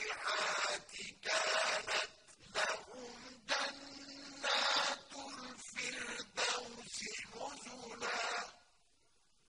بصيحاتك